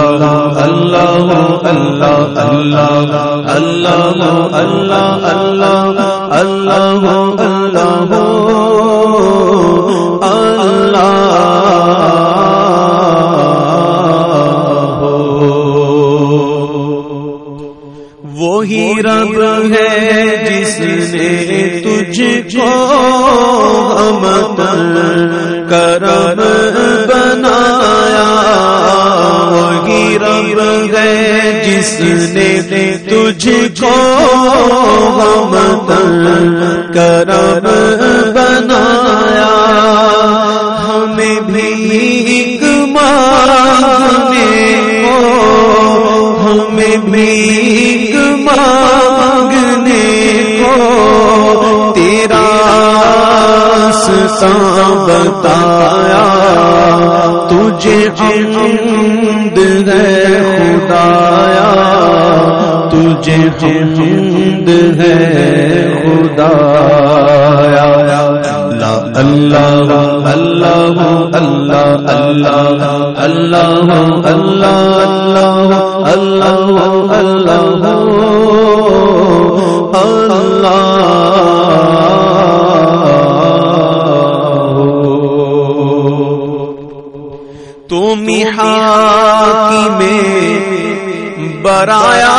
اللہ اللہ اللہ اللہ اللہ اللہ اللہ اللہ وہی رب ہے جس نے تجھ کو ہم کرم ہے نے تجھ کو ہم کرم بنایا۔ ہمیں بھی مانگنے کو ہمیں بھی مانگنے کو تیرا سا بتایا۔ تجھے حمد ہے خدایا تجھے حمد ہے خدایا اللہ اللہ اللہ اللہ اللہ اللہ اللہ اللہ اللہ ہاں میں برایا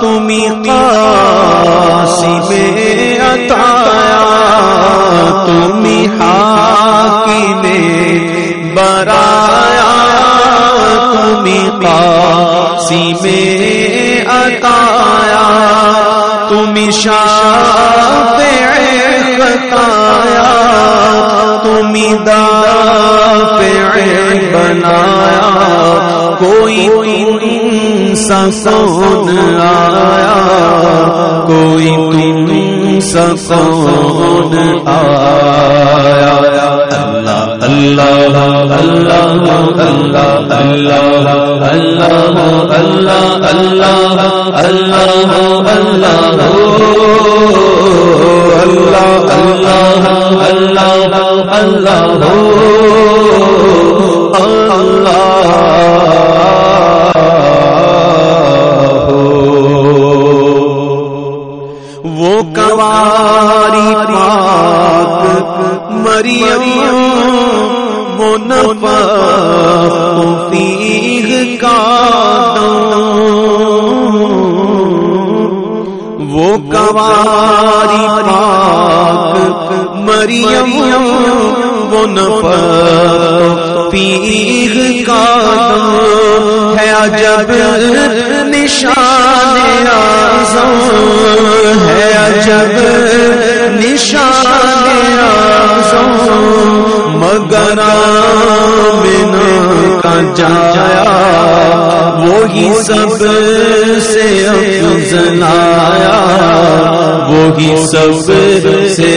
تمہیں قاسی میں عطایا تمہیں ہاں میں برایا تم میں تم شاہ بنایا کوئی سسون آیا کوئی تم سسون آیا اللہ اللہ اللہ اللہ اللہ اللہ اللہ اللہ اللہ اللہ اللہ اللہ وہ وہ پاک، مریم وہ نفیغ کا ہے عجب نشان آزم، ہے عجب نشان آزم، مگر بنا کا جایا وہی سب سے افضل آیا وہی سب سے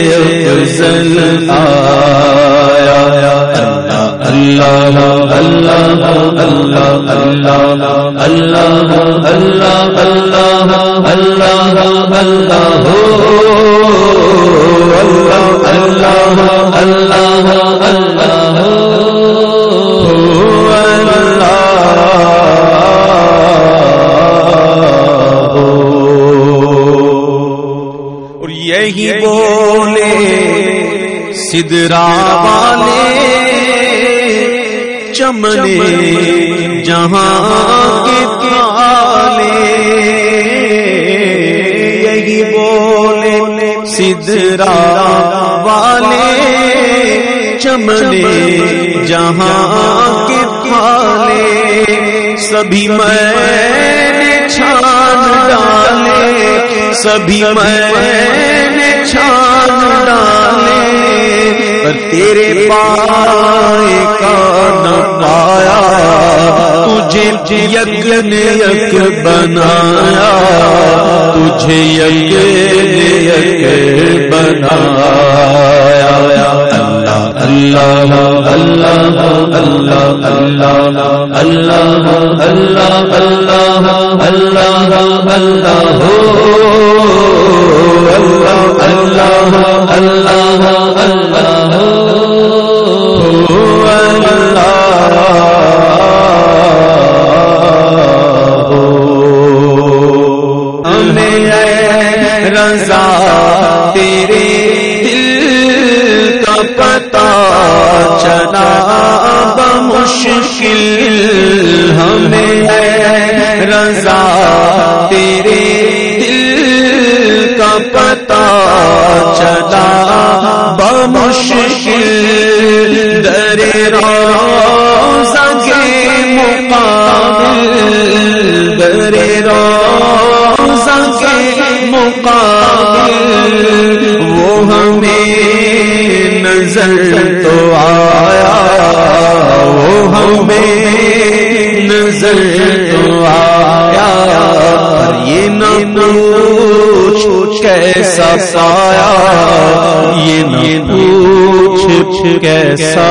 افضل آیا اللہ اللہ اللہ اللہ اللہ اللہ اللہ اللہ اللہ اللہ اللہ اللہ یہی بولے سدرا والے، چمنے جہاں کے یہی بولے سدرا والے، چمنے جہاں کے تالے سبھی میں چھان ڈالے، سبھی میں چھان ڈالے پر تیرے پائے کا نہ پایا تجھے یک نے یک بنایا تجھے یک نے یک بنایا اللہ اللہ اللہ اللہ اللہ اللہ اللہ اللہ اللہ اللہ ہو اللہ ہمیں رضا تیرے دل کا پتا چلا بمشکل ہمیں۔ رضا تیرے دل کا پتا چلا بمشکل درے روزہ کے مقابل۔ کے مقابل وہ ہمیں نظر تو آیا، وہ ہمیں نظر تو آیا یہ نہ پوچھ کیسا سایا یہ نہ پوچھ کیسا